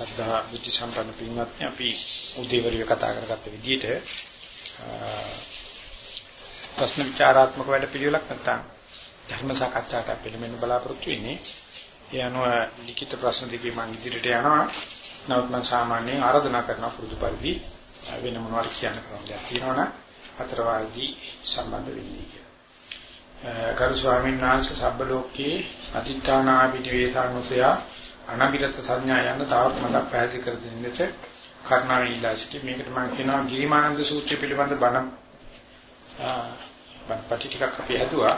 ශ්‍රද්ධා බුද්ධ සම්පන්න පින්වත්නි අපි උදේවරුේ කතා කරගත්ත විදිහට ප්‍රශ්න විචාරාත්මක වැඩ පිළිවෙලක් නැත්නම් ධර්ම සාකච්ඡාවට පිළිමෙන්න බලාපොරොත්තු වෙන්නේ. ඒ අනුව ලිඛිත ප්‍රශ්න දෙකේ මම ඉදිරියට යනවා. නමුත් මම සාමාන්‍යයෙන් ආරාධනා කරන පුරුදු පරිදි වෙන මොනවද කියන්න පුළුවන් දෙයක් තියෙනවනම් අතරවාදී සම්බන්ධ වෙන්නේ කියලා. ගරු ස්වාමීන් වහන්සේ සබ්බ ලෝකේ අදිත්‍යානා විදේසානුසය අනබිරත සංඥා යන තාවක් මතක් පැහැදිලි කර දෙන්නට කර්ණාවෙන් ඉල්ලා සිටි. මේකට මම කියනවා ගිරිමානන්ද සූත්‍රය පිළිබඳ බණ පටි ටිකක් අපි හදුවා.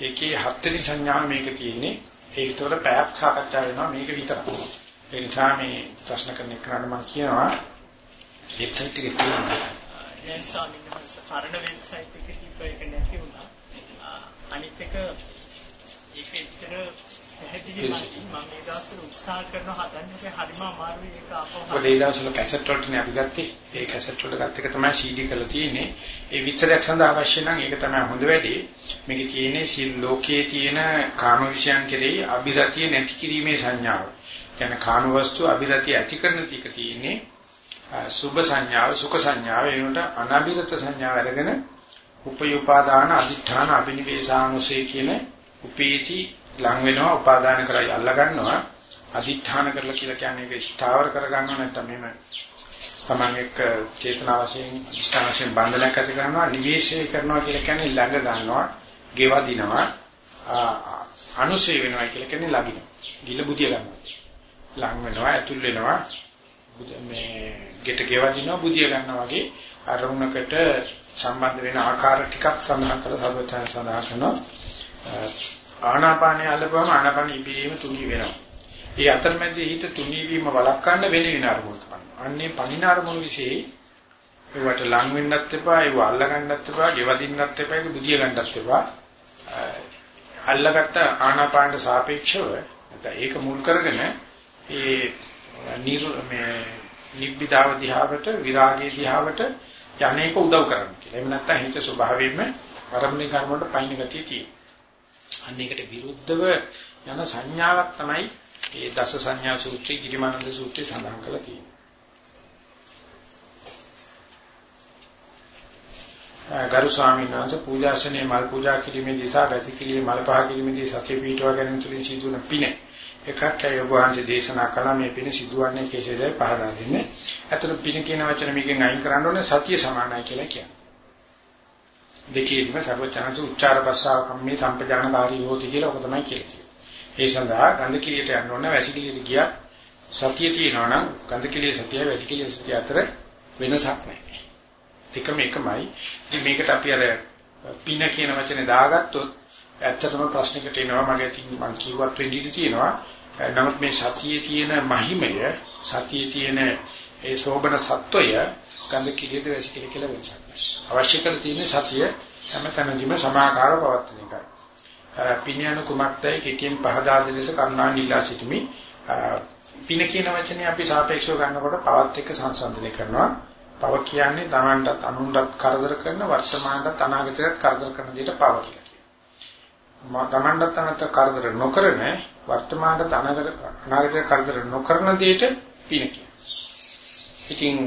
ඒකේ හත්වෙනි සංඥාව මේක තියෙන්නේ. ඒකට පැයක් සාකච්ඡා වෙනවා මේක විතරයි ඒ නිසා මේ ප්‍රශ්න කරන එකට මම කියනවා. වෙබ්සයිට් එකේ තියෙනවා. නෑ ස්වාමීන් වහන්සේ පරණ වෙබ්සයිට් එකේ තිබ්බ එක නැති වුණා. අනිත් එක ඒක ඇත්තට පැහැදිලි මම මේ දවස්වල උත්සාහ කරන හදන්නේ හරිම අමාරුයි ඒක අපව. ඔය ඒ දවස්වල කැසට් වලටනේ අපි ගත්තේ. ඒ කැසට් වල ගත්ත එක තමයි CD කරලා තියෙන්නේ. ඒ විස්තරයක් සඳහා අවශ්‍ය නම් ඒක තමයි හොඳ වැඩේ. මේකේ තියෙන්නේ සිල් ලෝකයේ තියෙන කාම විෂයන් කෙරෙහි අභිරතිය නැති කිරීමේ සංඥාව. කියන්නේ කාම වස්තු අභිරතිය ඇති කරන ටික තියෙන්නේ සුභ සංඥාව සුඛ සංඥාව ඒනට අනබිරත සංඥාව අරගෙන උපයෝපාදාන අදිඨාන අබිනිවේෂානුසේ කියන උපේති ලං වෙනවා උපාදාන කරයි අල්ල ගන්නවා. අදිඨාන කරලා කියලා කියන්නේ ඒක ස්ථාවර කර ගන්නව නැත්නම් මෙහෙම තමන් එක්ක චේතනා වශයෙන් අදිෂ්ඨාන වශයෙන් බන්ධනයක් ඇති කරනවා නිවේශය කරනවා කියලා කියන්නේ ළඟ ගන්නවා ගෙවා දිනවා අනුසය වෙනවා කියලා කියන්නේ ළඟිනවා ගිල බුදිය ගන්නවා. ලං වෙනවා ඇතුල් වෙනවා. මේ ගෙට ගෙවා දිනවා බුදිය ගන්නවා වගේ අරමුණකට සම්බන්ධ වෙන ආකාර ටිකක් සඳහන් කරලා සර්වඥයන් සඳහන් කරනවා. ආනාපානය අල්ලපුවම ආනාපාන ඉබේම තුනී වෙනවා. ඒ අතරමැදි හිත තුනී වීම වළක්වන්න වෙන වෙන අරමුණු ගන්න. අන්නේ පණින අරමුණු વિશે ඒවට ලං වෙන්නත් එපා, ඒව අල්ල ගන්නත් එපා, ගෙවදින්නත් එපා, ඒක බුදිය ගන්නත් එපා. අල්ලගත්ත ආනාපානට සාපේක්ෂව නැත්නම් ඒක මුල් කරගෙන ඒ නිර් මේ නිබ්බිදාව දිහාවට විරාගයේ දිහාවට යන්නේක උදව් කරන්නේ කියලා. එහෙම නැත්නම් හිත ස්වභාවයෙන්ම අරමුණේ කර්ම වලට පයින් ගතිය තියෙනවා. අන්න ඒකට විරුද්ධව යන සංඥාවක් තමයි මේ දස සංඥා සූත්‍රයේ ගිරිමානන්ද සූත්‍රයේ සඳහන් කරලා තියෙන්නේ. ගරු ස්වාමීන් වහන්සේ පූජාසනේ මල් පූජා කිරීමේදී සහ වැසිකිළියේ මල් පහ කිරීමේදී සතිය පිටව ගැනීම තුළින් සිදුවන පින එකක් අය ඔබ වහන්සේ දේශනා කළා මේ පින සිදුවන්නේ කෙසේද පහදා දෙන්නේ. අතන පින කියන වචන මේකෙන් අයින් කරන්න ඕනේ සතිය සමානයි කියලා කියන්නේ. දෙකේදීම සර්වචනස උච්චාර භාෂාව කම්මේ සම්පජානකාරී හොති කියලා ඔක තමයි කියන්නේ. ඒ සඳහා ගන්ධ කිලියට යන්න ඕන වැසිකිලියට ගියා සතිය තියෙනවා නම් ගන්ධ කිලිය සතිය වැසිකිලිය සතිය අතර වෙනසක් නැහැ. දෙකම එකමයි. ඉතින් මේකට අපි අර පින කියන වචනේ දාගත්තොත් ඇත්තටම ප්‍රශ්නකට එනවා මගේ මං කිව්වත් වෙන්න ඉඩ තියෙනවා. නමුත් මේ සතියේ තියෙන මහිමය සතියේ තියෙන ඒ සෝබන සත්වය ගන්ධ කිලියද වැසිකිලිය කියලා වෙනසක්. අවශ්‍ය කරලා තියෙන්නේ සතිය හැමතැනදීම සමාකාරව පවත්වන එකයි. පින්යන කුමක්තයි කෙටියෙන් පහදා දෙලෙස කරුණාන් ඉල්ලා සිටිමි. පින කියන වචනේ අපි සාපේක්ෂව ගන්නකොට පවත් එක්ක සංසන්දනය කරනවා. පව කියන්නේ තමන්ටත් අනුන්ටත් කරදර කරන වර්තමානටත් අනාගතයටත් කරදර කරන දෙයට පව කියලා කියනවා. තමන්ටත් අනත කරදර නොකරන වර්තමානට අනාගතයට කරදර නොකරන දෙයට පින කියනවා. ඉතින්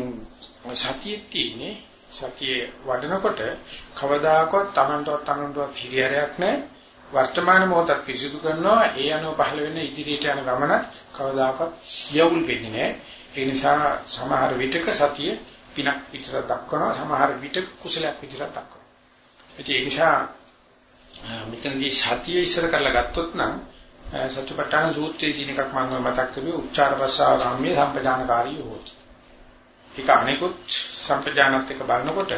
සතියේ තියෙන්නේ සතියේ වඩනකොට කවදාකවත් Tamanටවත් Tamanටවත් හිරියරයක් නැහැ. වර්තමාන මොහොතත් පිසිදු කරනවා ඒ අනුව පහළ වෙන ඉදිරියට යන ගමන කවදාකවත් යවුල් වෙන්නේ නැහැ. ඒ නිසා සමහර විටක සතිය පිනක් විතර දක්වනවා සමහර විටක කුසලයක් විතර දක්වනවා. ඒ නිසා මෙතනදී සතිය ඉස්සර කරලා ගත්තොත් නම් සත්‍යපට්ඨාන සූත්‍රයේ තියෙන එකක් මම මතක් කරුවේ උච්චාර භාෂාවගාමී සම්පජානකාරී හොත්. ඒක අනිකුත් සම්පජානත් එක බලනකොට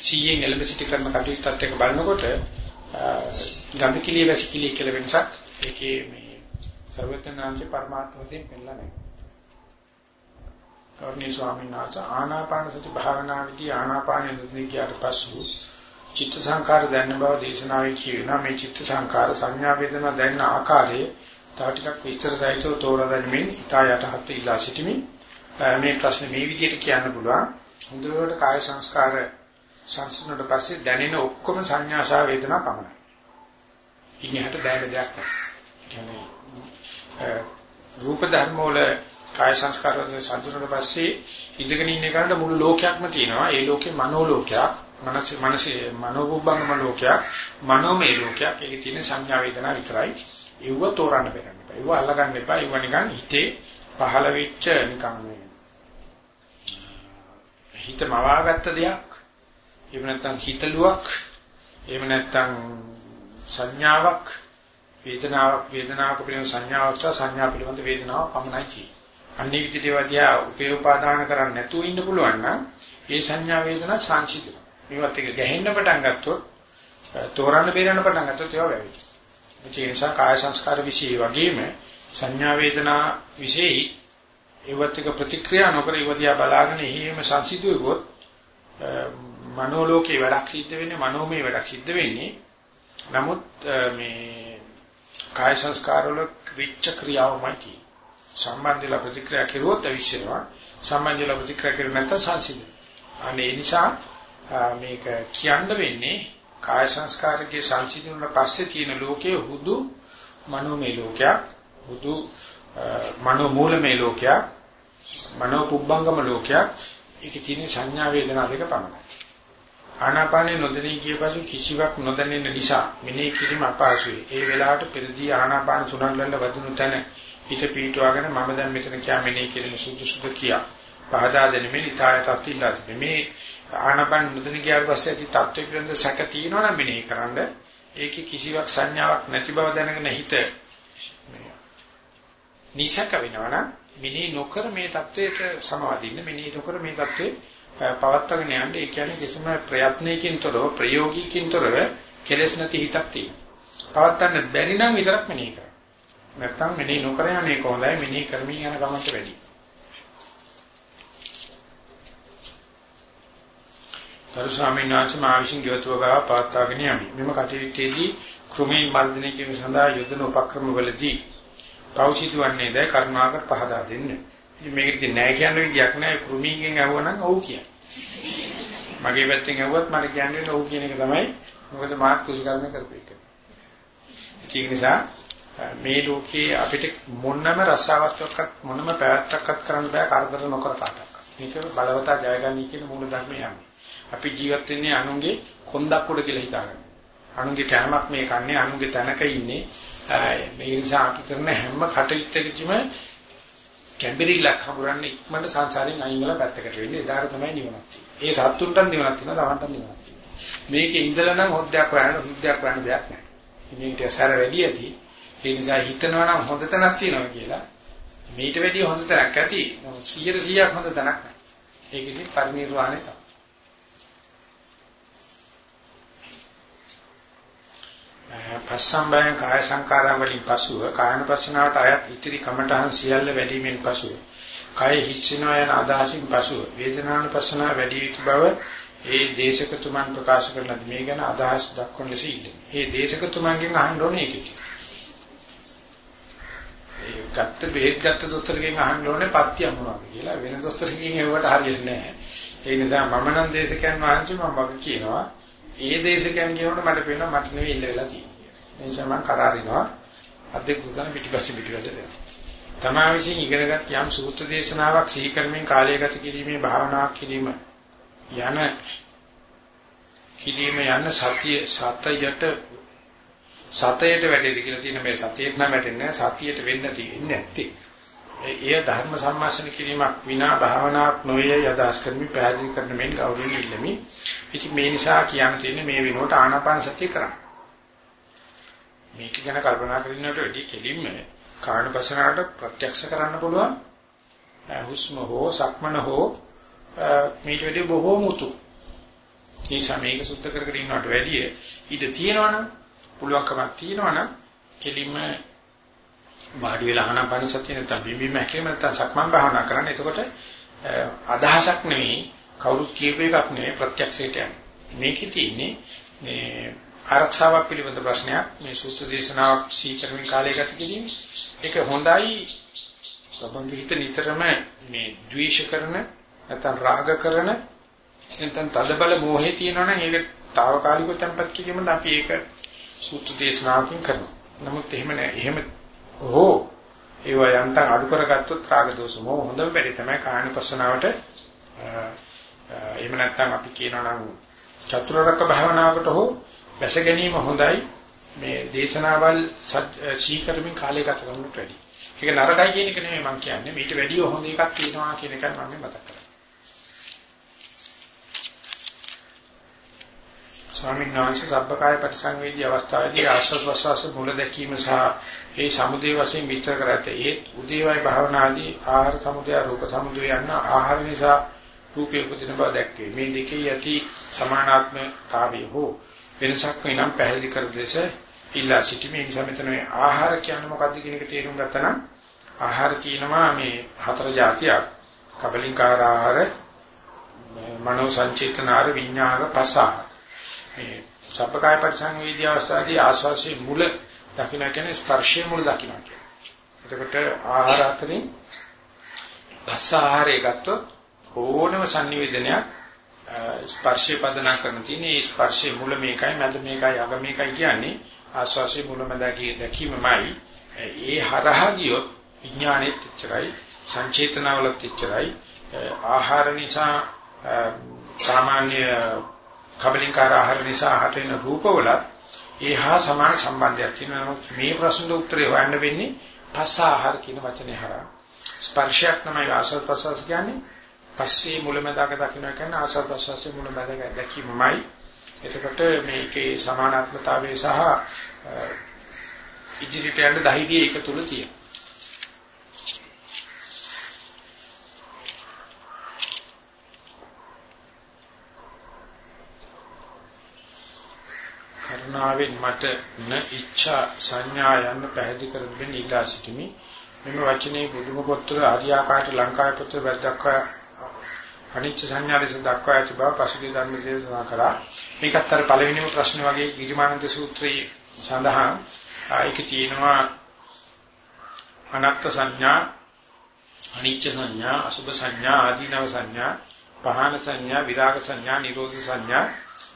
සීයෙන් එළඹ සිටි කරන කටයුත්තත් එක බලනකොට ගන්ධ කිලිය වැසි කිලිය කියලා වෙනසක් ඒකේ මේ සර්වඥාන්සේ පරමාර්ථයෙන් පෙන්නලා නැහැ. කර්ණී ස්වාමීන් වහන්සේ ආනාපාන සති භාවනාවේදී ආනාපානෙ නුදී කියාට පසු චිත්ත සංකාර දැනන බව දේශනාවේ කියනවා මේ චිත්ත සංකාර සංඥා වේදනා දැනන ආකාරයේ තව ටිකක් විස්තර සහිතව තෝරා ගැනීමෙන් ඊට යටහත් ඉලා සිටිමි. මේ ප්‍රශ්නේ මේ විදිහට කියන්න පුළුවන්. හොඳට කාය සංස්කාර සංසිඳුණට පස්සේ දැනෙන ඔක්කොම සංඥා සහ වේදනා පමණයි. ඉන්නහට බෑග දෙයක් නැහැ. රූප ධර්ම වල කාය සංස්කාර වලින් සම්පූර්ණ පස්සේ ඉඳගෙන ඉන්න එකට මුළු ලෝකයක්ම තියෙනවා. ඒ ලෝකේ මනෝ ලෝකයක්, මනස මනසේ මනෝබුබ්බංගම ලෝකයක්, මනෝමය ලෝකයක්. ඒකේ තියෙන සංඥා වේදනා විතරයි. ඒව තෝරන්න බැරන්න එපා. ඒව අල්ලගන්න එපා. ඒව නිකන් හිතේ පහළ වෙච්ච නිකන් මේ හිත මවාගත්ත දෙයක් එහෙම නැත්නම් හිතලුවක් එහෙම නැත්නම් සංඥාවක් වේදනාවක් වේදනාවක පිළිබඳ සංඥාවක් සහ සංඥා පිළිබඳ වේදනාවක් පමණයි තියෙන්නේ. අන්නේ විදිහට ඒවාදියා උපේපාදාන කරන්නේ නැතුව ඉන්න පුළුවන් නම් ඒ සංඥා වේදනා සංසිඳන. මේවත් එක ගැහෙන්න පටන් ගත්තොත් තෝරන්න බේරන්න පටන් ගත්තොත් ඒවා වැවෙනවා. ඒ නිසා කාය සංස්කාර વિશે වගේම සංඥා වේදනා વિશેයි ඒවත් එක ප්‍රතික්‍රියා නොකර ඉවදියා බලාගෙන එහෙම සංසිඳුවොත් මනෝලෝකේ වැඩක් සිද්ධ වෙන්නේ මනෝමය වැඩක් සිද්ධ වෙන්නේ. නමුත් මේ කාය සංස්කාර වල විච්ඡ ක්‍රියාවමයි තියෙන්නේ. සම්බන්ධලා ප්‍රතික්‍රියා කෙරුවොත් අවිශ්වෙනවා. සම්බන්ධලා ප්‍රතික්‍රියා කෙරුව නැත්නම් සංසිඳන. අනේ ඒ නිසා මේක කියන්න වෙන්නේ කාය සංස්කාරකයේ සංසිඳුන පස්සේ තියෙන ලෝකයේ හුදු මනෝමය ලෝකයක්, හුදු මනෝ මූලමය ලෝකයක්, මනෝ පුබ්බංගම ලෝකයක්. ඒකේ තියෙන සංඥා වේදනා දෙක පමණයි. ආනාපානේ නොදැනී ගිය පසු කිසිවක් නොදැනෙන නිසා මෙනෙහි කිරීම අපහසුයි. ඒ වෙලාවට පෙරදී ආනාපාන සුණල්ලන්න වදිනු තැන හිත පීටුවාගෙන මම දැන් මෙතන කියා මෙනෙහි කිරීම සුදුසුද කියා. පහදා දෙනෙමින් ඊතායට අත්illa මේ ආනාපාන නොදැනී ගියාට පස්සේ ඇති තත්ත්වය පිළිබඳ සැක තියෙනවා නම් මෙනෙහි කරන්න. ඒකේ කිසිවක් සංඥාවක් නැති බව දැනගෙන හිත නිසක වෙනවනම් මෙනේ නොකර මේ தത്വයට සමාදින්න මෙනේ නොකර මේ தത്വේ පවත්වාගෙන යන්න ඒ කියන්නේ කිසිම ප්‍රයත්නයකින් තොරව ප්‍රයෝගිකින් තොරව කෙලෙස් නැති හිතක් තියෙනවා. පවත්වන්න බැරි නම් විතරක් මෙනේ කරා. නැත්තම් මෙනේ නොකර යන්නේ කොහොමදයි මෙනේ කරමින් යන ගමනට වැඩි. ගරු ස්වාමීන් වහන්සේ මා විසින් ගෙවතු වගා පවත්වාගෙන යමි. මෙම කටයුත්තේදී ක්‍රමී මර්ධනය කිරීම සඳහා යොදන උපක්‍රම වලදී පෞචිතුවන්නේ දැයි කරුණාකර පහදා දෙන්නේ. ඉතින් මේකෙදි නෑ කියන විදියක් නෑ කෘමීගෙන් අහුවනම් ඔව් කියන. මගේ පැත්තෙන් අහුවත් මට කියන්නේ ඔව් කියන එක තමයි. මොකද මාත් කුසීකරණය කරපේක. ඒක නිසා මේ ලෝකේ අපිට මොනම රසාවත්වක්වත් මොනම පැවැත්තක්වත් කරන්න බෑ කරදර නොකර කාටවත්. මේක බලවතා ජයගන්නී කියන මූල ධර්මය යන්නේ. අපි ජීවත් වෙන්නේ අනුන්ගේ කොන්දක් උඩ කියලා හිතාගෙන. අනුන්ගේ කැමක් මේ කන්නේ අනුන්ගේ තැනක ඉන්නේ. මේ නිසා අපි කරන හැම කටයුත්තකදීම කැඹිරිල්ලක් හමුරන්නේ ඉක්මනට සංසාරයෙන් අයින් වෙලා පැත්තකට වෙන්නේ. එදාට තමයි නිවනක් තියෙන්නේ. ඒ සත්තුන්ටත් නිවනක් තියෙනවා, තමන්ටත් නිවනක් තියෙනවා. මේකේ ඉඳලා නම් හොද්දයක් හොයන්න, සුද්ධයක් හොයන්න දෙයක් නැහැ. මේකට සැර වැඩි ඇති. ඒ නිසා හිතනවා නම් හොඳ තැනක් තියෙනවා කියලා. මීට වැඩිය හොඳ තැනක් ඇති. 100 100ක් හොඳ තැනක් නැහැ. ඒකෙදි පරිණිරවාණය තමයි. පස්සම්බයං කාය සංකාරම් වලින් පසුව කායනුපස්සනාවට අයත් ඉතිරි කමඨහන් සියල්ල වැඩිමින් පසුව කාය හිස්සිනවා යන අදහසින් පසුව වේදනානුපස්සනාව වැඩි යුතු බව ඒ දේශකතුමන් ප්‍රකාශ කරන මේ ගැන අදහස් දක්වන ලෙස ඉන්නේ. මේ දේශකතුමන්ගෙන් අහන්න ඕනේ ඒකයි. ඒ ගත්ත බෙහෙත් ගත්ත දොස්තරගෙන් අහන්න ඕනේ පත්‍ය මොනවද කියලා වෙන දොස්තරකින් ඒවට හරියන්නේ නැහැ. ඒ නිසා මම නම් දේශකයන් වහන්සේ මම වගේ කියනවා ඒ දේශකයන් කියනකොට මට පේනවා මට නෙවෙයි ඉල්ල වෙලා තියෙන්නේ. ඒ නිසා මම කරාරිනවා අධ්‍යක්ෂ දුසන පිටිපස්සේ පිටිපස්සේ යනවා. තමා විසින් ඉගෙනගත් යම් සූත්‍ර දේශනාවක් සිහි කරමින් කාලය ගත කිරීමේ භාවනාවක් කිරීම යන කිරීම යන සතිය සතයට සතයට වැටෙද කියලා තියෙන මේ සතියට නම් වැටෙන්නේ නැහැ සතියට වෙන්න තියෙන්නේ නැත්තේ. එය ධර්ම සම්මාසන කිරීමක් විනා භාවනාවක් නොවේ යදාස් කරමි පැහැදිලි කරන මෙන් ගෞරවයෙන් ඉල්ලමි. ඉතින් මේ නිසා කියන්න තියෙන්නේ මේ විනෝට ආනාපාන සතිය කරන්න. මේක ගැන කල්පනා කරනකොට වැඩි කෙලින්ම කාණපසනාවට ප්‍රත්‍යක්ෂ කරන්න පුළුවන්. හුස්ම හෝ සක්මන හෝ මේක වැඩි බොහෝ මුතු. නිසා මේක සුද්ධ කරගෙන ඉන්නවට වැඩිය ඉඩ තියෙනවනම් පුළුවන්කමක් තියෙනවනම් කෙලින්ම වාඩි වෙලා ආනාපාන සතිය නැත්නම් බිම්බිම හැකීම නැත්නම් සක්මන් භාවනා කරන්න. එතකොට අදහසක් නෙවෙයි කවුරුත් කියපු එකක් නෙවෙයි ප්‍රත්‍යක්ෂයට යන්නේ. මේකේ තියෙන්නේ මේ ආරක්ෂාවක් පිළිබඳ ප්‍රශ්නයක් මේ සූත්‍ර දේශනාවක් සීකරමින් කාලය ගත කිරීම. ඒක හොඳයි. තමන්ගේ හිත නිතරම මේ ද්වේෂ කරන නැත්නම් රාග කරන නැත්නම් තදබල මෝහේ තියෙනවනම් ඒක తాවකාලිකව tempat කිරීමෙන් අපි ඒක සූත්‍ර දේශනාවකින් කරනවා. නමුත් එහෙම නෑ. එහෙම හෝ ඒව යන්තම් අඩු කරගත්තොත් රාග දෝෂ මොහ හොඳම වැඩි තමයි කායනුපස්සනාවට එහෙම නැත්නම් අපි කියනවා නම් චතුරාර්යක භාවනාවකට හෝ වැස ගැනීම හොඳයි මේ දේශනාවල් සීකරමින් කාලය ගත කරනට වැඩි. ඒක නරකයි කියන එක නෙමෙයි මම කියන්නේ. මීට වැඩිය හොඳ එකක් තියෙනවා කියන එකයි මම මතක් කරන්නේ. ස්වාමීන් වහන්සේ සබ්බකාය පරිසංවේදී අවස්ථාවේදී ආශ්වාස ප්‍රශ්වාස මුල දැකීම සහ ඒ සමුදේ වශයෙන් විස්තර කර ඇත. ඒ උදේවයි භාවනාදී ආහාර සමුදය රූප සමුදය යන ආහාර නිසා රූපේ උපදින බව දැක්කේ. මේ දෙකේ යටි සමානාත්මතාවය හෝ වෙනසක් වෙනම් පැහැදිලි කර දෙස ඉල්ලා සිටීමේ නිසා මෙතන මේ ආහාර කියන්නේ මොකක්ද කියන එක තේරුම් ගත්තා නම් ආහාර කියනවා මේ හතර જાතියක්. කබලින්කාර ආහාර, මනෝ සංචේතන ආහාර, විඥාන පසාහාර. මේ සබ්බකාය පරිසංවේදී අවස්ථාවේදී ආස්වාසියේ මුල දකින්න කියන්නේ ස්පර්ශයේ මුල දකින්න කියන්නේ. එතකොට ආහාර අතරින් පස්ස ආහාරය ගත්තොත් ඕනම sannivedanayak ස්පර්ශයේ පදනා කරන තියෙන ඒ ස්පර්ශයේ මුල මේකයි මැද මේකයි අග මේකයි කියන්නේ ආස්වාසියේ මුල මැද දැකීමමයි. ඒ හරහා ගියොත් විඥානෙත් එච්චරයි සංචේතනවලත් එච්චරයි ආහාර නිසා සාමාන්‍ය කබලින්කාර ආහාර නිසා හට වෙන රූපවලත් ඒහා සමාන සම්බන්ධයක් තියෙනවා. මේ ප්‍රශ්නට උත්තරය හොයන්න වෙන්නේ පස්ස ආහාර කියන වචනේ හරහා. ස්පර්ශයක් තමයි ආසත් ප්‍රසවාස කියන්නේ. පස්සේ මුලමදාක දකින්න කියන්නේ ආසත් ප්‍රසවාසයේ මුලමදාක දැකීමමයි. එතකොට මේකේ සමානාත්මතාවය සහ ඉදිරියට යන ධෛර්යය එක තුල තියෙනවා. කරුණාවෙන් මට න ඉච්ඡා සංඥා යන්න පැහැදිලි කර දෙන්න ඉල්ලා සිටිමි. මෙම වචනේ බුදුම පොත්වල ආර්යාකාට ලංකාවේ පොත්වල වැදක්වා අනිච්ච සංඥා ලෙස දක්වා ඇති බව පසුගිය ධර්ම දේශනා කළා. මේකත් අර පළවෙනිම ප්‍රශ්න වගේ ගිරිමානන්ද සූත්‍රයේ සඳහන් ඒක තියෙනවා අනත්ත් සංඥා අනිච්ච සංඥා අසුභ සංඥා ආදීනව සංඥා පහන සංඥා විරාග සංඥා නිරෝධ සංඥා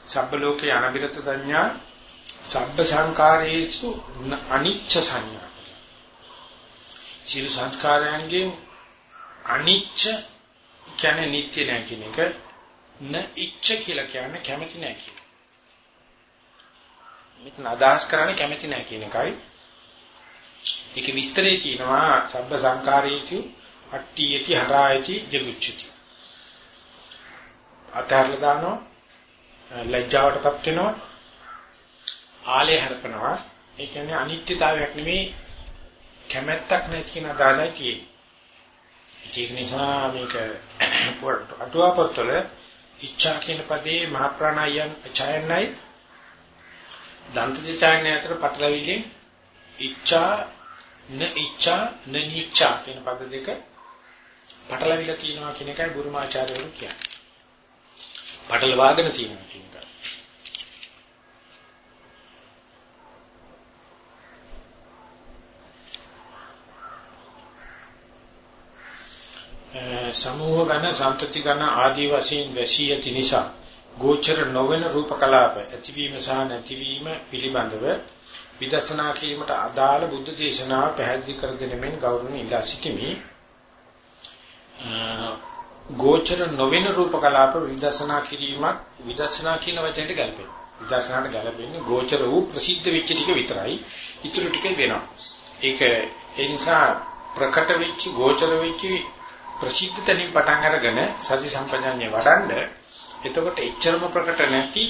සබ්බ ලෝකේ අනබිරත සංඥා සබ්බ සංකාරයේසු අනිච්ච සංඥා. සියලු සංස්කාරයන්ගෙන් අනිච්ච කියන්නේ නිට්ටය නැහැ කියන එක න ඉච්ඡ කියලා කියන්නේ කැමති නැහැ කියන එක. මෙතන අදහස් කරන්නේ කැමති නැහැ කියන එකයි. ඒක විස්තරේ කියනවා සබ්බ සංකාරයේසු අට්ටි යති හරායති ජගුච්චති. අතහැරලා දානවා ලැජ්ජාවටපත් වෙනවා ආලය හරපනවා ඒ කියන්නේ අනිත්‍යතාවයක් නෙමෙයි කැමැත්තක් නැති කියන අදහසයි තියෙන්නේ ඒක නිසා මේක අටුවාපොත්වල ඉච්ඡා කියන පදේ මහ ප්‍රාණයන් ඡායනයි දන්තජ ඡායනය අතර පටලවිලි ඉච්ඡා න ඉච්ඡා න නිච්ඡා කියන පද දෙක පටලවිලා තියෙනවා කියන එකයි බුරුමාචාර්යවරු කියන්නේ. පටලවාගෙන තියෙනවා කියන එක. සමූහ ගණ සම්පති ගණ ආදී වශයෙන් වැසී ඇති නිසා ගෝචර නොවන රූප කලාප ඇතිවීම සහ නැතිවීම පිළිබඳව විදර්ශනා කිරීමට අදාළ බුද්ධ දේශනාව පැහැදිලි කර දෙනෙමින් ගෞරවණීය ඉලා සිටිමි. ගෝචර නොවන රූප කලාප විදර්ශනා කිරීමත් විදර්ශනා කියන වචනයට ගැලපෙනවා. විදර්ශනාට ගැලපෙන්නේ ගෝචර වූ ප්‍රසිද්ධ වෙච්ච ටික විතරයි. ඊටු ටික වෙනවා. ඒක ඒ නිසා ප්‍රකට වෙච්ච ගෝචර වෙච්ච ප්‍රසිද්ධ තැනින් පටන් අරගෙන සති සම්පජාඤ්ඤය වඩන්ඩ එතකොට එච්චරම ප්‍රකට නැති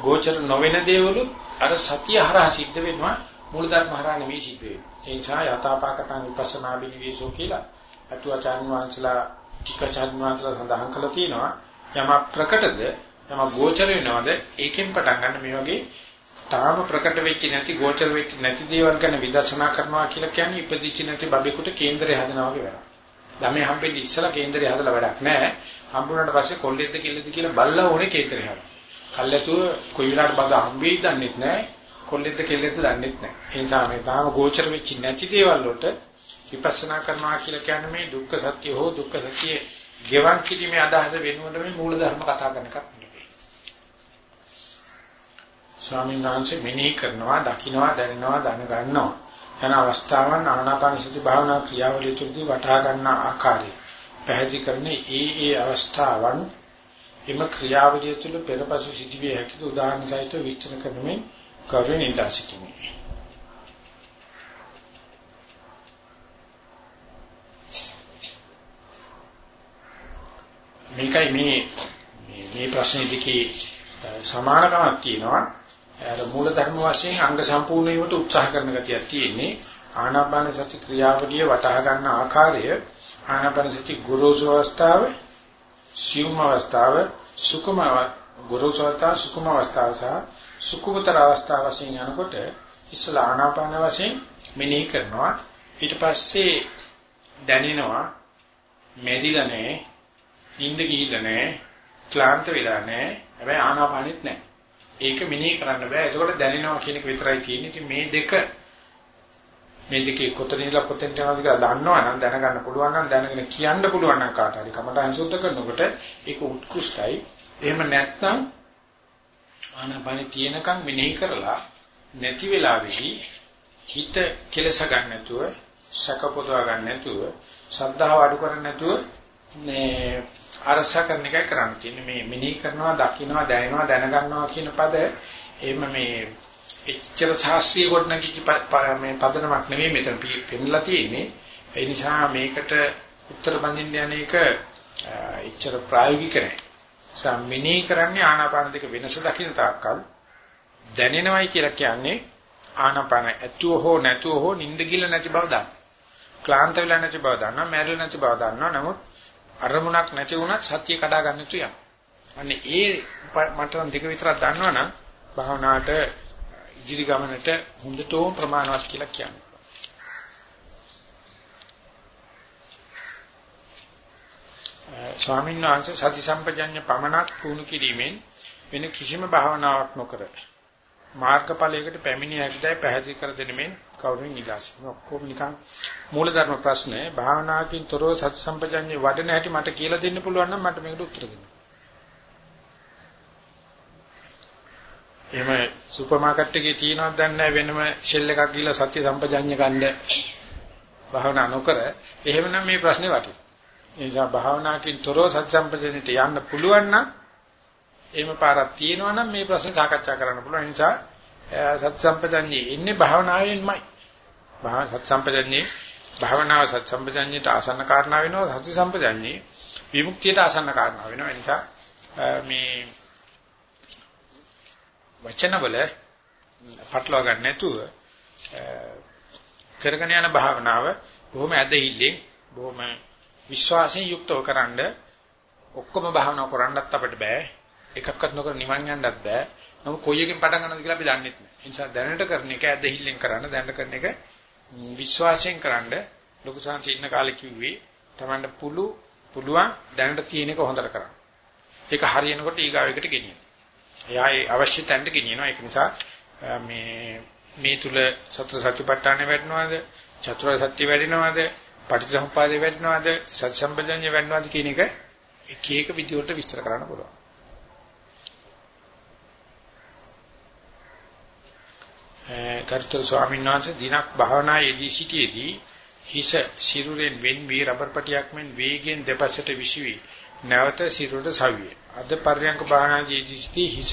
ගෝචර නොවන දේවලු අර සතිය හරහා සිද්ධ වෙනවා මූලධර්ම හරහා නෙවෙයි සිද්ධ වෙන්නේ. ඒ නිසා යථාපාකටන් විපස්සනා බිනිවේෂෝ කියලා අතුවාචාන් වහන්සලා ටිකචාන් වහන්සලා සඳහන් කළා තියෙනවා යම ප්‍රකටද යම ගෝචර වෙනවද ඒකෙන් පටන් ගන්න මේ වගේ තාම ප්‍රකට වෙච්ච නැති ගෝචර වෙච්ච නැති දේවල් ගැන විදර්ශනා කරනවා කියලා කියන්නේ ඉපදිච්ච නැති බබෙකුට කේන්දරය හදනවා වගේ වැඩක්. ළමයි හම්බෙන්නේ ඉස්සලා කේන්දරය හදලා වැඩක් නැහැ. හම්බුනාට පස්සේ කොල්ලෙක්ද කෙල්ලෙක්ද කියලා බල්ලා ඕනේ කේන්දරය හදන්න. කල්ැතුව කොයි වෙලාවට බග හම්බෙයිද දන්නෙත් නැහැ. කොල්ලෙක්ද කෙල්ලෙක්ද දන්නෙත් නැහැ. ඒ නිසා මේ තාම ගෝචර වෙච්ච නැති දේවල් වලට විපස්සනා කරනවා කියලා කියන්නේ මේ දුක්ඛ සත්‍ය හෝ දුක්ඛ සත්‍ය ගෙවන් කිරීමේ අදහස වෙනුවට මේ මූල ධර්ම කතා කරන එකක් නෙවෙයි. ස්වාමීන් වහන්සේ මෙනෙහි කරනවා, දකින්නවා, දැනනවා, දැන ගන්නවා. යන අවස්ථාවන් ආනාපාන සති භාවනා ක්‍රියාවලිය තුළදී වටහා ගන්න ආකාරය පැහැදිලි කරන්නේ ඒ ඒ අවස්ථාවන් එම ක්‍රියාවලිය තුළ පෙරපසු සිදුවිය හැකි උදාහරණ සහිතව විස්තර කරමින් කරුණින් ඉඳා සිටිනේ. මේකයි මේ මේ ප්‍රශ්නේදී සමානකමක් තියෙනවා. අර මූල ධර්ම වශයෙන් අංග සම්පූර්ණ වීමට උත්සාහ කරන ගතියක් තියෙන්නේ. ආනාපාන සති ක්‍රියාවලිය වටහා ගන්න ආකාරය ආනාපාන සති ගුරුසු අවස්ථාව, සියුම් අවස්ථාව, සුකුම ගුරුසු අවස්ථාව, සුකුම අවස්ථාව සහ සුකුමතර අවස්ථාව වශයෙන් යනකොට ඉස්සලා ආනාපාන වශයෙන් මෙනෙහි කරනවා. ඊට පස්සේ දැනෙනවා මෙදිලා නැහැ, නිින්ද ගිහිල්ලා නැහැ, ක්ලාන්ත වෙලා නැහැ. හැබැයි ආනාපානෙත් නැහැ. ඒක මෙනෙහි කරන්න බෑ. ඒකෝට දැනෙනවා කියන එක විතරයි තියෙන්නේ. ඉතින් මේ දෙක මේ දෙකේ කොතනින්ලා කොතෙන්ට යනවද කියලා දන්නවනම් දැනගන්න පුළුවන් නම් දැනගෙන කියන්න පුළුවන් නම් කාට හරි කමටහන් සුද්ධ කරනකොට ඒක උත්කෘෂ්ටයි. එහෙම නැත්නම් ආනාපානෙ තියෙනකන් මෙනෙහි කරලා නැති වෙලාවෙදී හිත කෙලස ගන්න නැතුව සැක පොදවා ගන්න නැතුව ශ්‍රද්ධාව අඩු කරන්නේ නැතුව මේ අරස කරන එකයි කරන්න තියෙන්නේ මේ මෙනෙහි කරනවා දකින්නවා දැනෙනවා දැනගන්නවා කියන පද එහෙම මේ එච්චර ශාස්ත්‍රීය කොටනකිච්ච මේ පදනමක් නෙවෙයි මෙතන පෙන්නලා තියෙන්නේ ඒ නිසා මේකට උත්තර බඳින්න යන එක එච්චර ප්‍රායෝගික නැහැ සම්මිනී කරන්නේ ආනාපාන දෙක වෙනස දකින්න තාක්කල් දැනෙනවයි කියලා කියන්නේ ආනාපාන ඇතුව හෝ නැතුව හෝ නිින්ද ගිල නැති බව දන්න. ක්ලාන්ත වෙලා නැති බව දන්නවා, මැරෙලා නැති බව දන්නවා. නමුත් අරමුණක් නැති වුණත් සත්‍ය කඩා ගන්න තු යන. අන්නේ ඒ මට නම් දෙක විතරක් දන්නවනම් භාවනාවට ඉදිරි ගමනට හොඳටම ප්‍රමාණවත් කියලා කියන්නේ. ස්වාමීන් වහන්සේ සති සම්පජඤ්ඤ පමණක් පුහුණු කිරීමෙන් වෙන කිසිම භාවනාවක් නොකර මාර්ගඵලයකට පැමිණිය හැකිදයි පැහැදිලි කර දෙනෙමින් කවුරුන් ඉලාසි. ඔක්කොම නිකන් මූලධර්ම ප්‍රශ්නේ භාවනාවකින් තොරව සති සම්පජඤ්ඤ වඩන හැටි මට කියලා දෙන්න පුළුවන් නම් මට මේකට උත්තර දෙන්න. එහෙම සුපර් මාකට් එකේ තියෙනවද දන්නේ වෙනම ෂෙල් එකක් ගිහලා සත්‍ය සම්පජඤ්ඤ ගන්න භාවනා නොකර එහෙමනම් මේ ප්‍රශ්නේ වටිනවා. ඒ නිසා භාවනාවකින් තොරව සත්‍ය සම්පජඤ්ඤයට යන්න පුළුවන් නම් එහෙම පාරක් තියෙනවා නම් මේ ප්‍රශ්නේ සාකච්ඡා කරන්න පුළුවන්. ඒ නිසා සත් සම්පදන්නේ ඉන්නේ භාවනාවෙන්මයි. භාව සත් සම්පදන්නේ භාවනාව සත් සම්පදන්නේට ආසන්න කාරණා වෙනවා. සති සම්පදන්නේ විමුක්තියට ආසන්න කාරණා වෙනවා. ඒ නිසා මේ වචනවල පටලවා ගන්න නැතුව කරගෙන යන භාවනාව බොහොම ඇදහිල්ලෙන් බොහොම විශ්වාසයෙන් යුක්තව කරන්ඩ ඔක්කොම භාවනා කරන්නත් අපිට බෑ. එකක්වත් නොකර නිවන් යන්නත් බෑ. නමුත් කොයි එකෙන් පටන් ගන්නවද කියලා අපි දන්නේ නැහැ. ඒ නිසා දැනට කරන එක ඇදහිල්ලෙන් කරන්න දැනට කරන එක විශ්වාසයෙන් කරන්න ලොකු සංසි ඉන්න කාලේ කිව්වේ Tamanda පුළු පුළුවන් දැනට තියෙන එක හොඳට කරන්න. ඒක හරියනකොට ඊගාවෙකට ගෙනියන්න. එයා ඒ අවශ්‍ය තැනට ගෙනියනවා. ඒක නිසා මේ මේ තුල සතර සත්‍යපට්ඨානෙ වැඩනවද? චතුරාර්ය සත්‍ය වැඩිනවද? පටිච්චසමුප්පාදේ වැඩිනවද? සත්‍ය සම්පජඤ්ඤය වැඩිනවද කියන එක එක එක විදිහට විස්තර කරන්න පුළුවන්. Eh, කර්තෘ ස්වාමීන් වහන්සේ දිනක් භාවනා යෙදී සිටියේදී හිස සිරුරෙන් වෙන් වී රබර් පටියක් මෙන් වේගෙන් දෙපසට විසිවි නැවත සිරුරට සවිය. අද පර්යංක භාවනා යෙදී සිටි හිස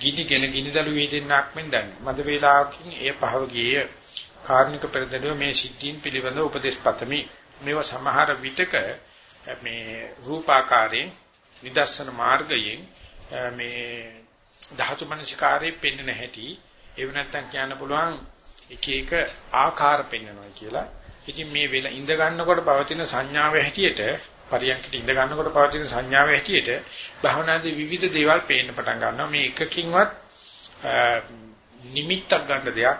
ගිනිගෙන ගිනිදළු වේදෙන්නක් මෙන් දැනේ. මද වේලාවකින් එය පහව ගියේ කාර්නික පෙරදෙනුව මේ සිද්ධීන් පිළිබඳ උපදේශ පතමි. මේවා සමහර විටක eh, මේ රූපාකාරයෙන් නිදර්ශන මාර්ගයෙන් eh, මේ ධාතු මනසිකාරයේ පෙන්වන හැටි ඒව නැත්තම් කියන්න පුළුවන් එක එක ආකාර පෙන්වනවා කියලා. ඉතින් මේ වෙල ඉඳ ගන්නකොට පවතින සංඥාව හැටියට පරියන්කට ඉඳ ගන්නකොට පවතින සංඥාව හැටියට භවනාදී විවිධ දේවල් පේන්න පටන් ගන්නවා. මේ එකකින්වත් නිමිත්තක් ගන්න දෙයක්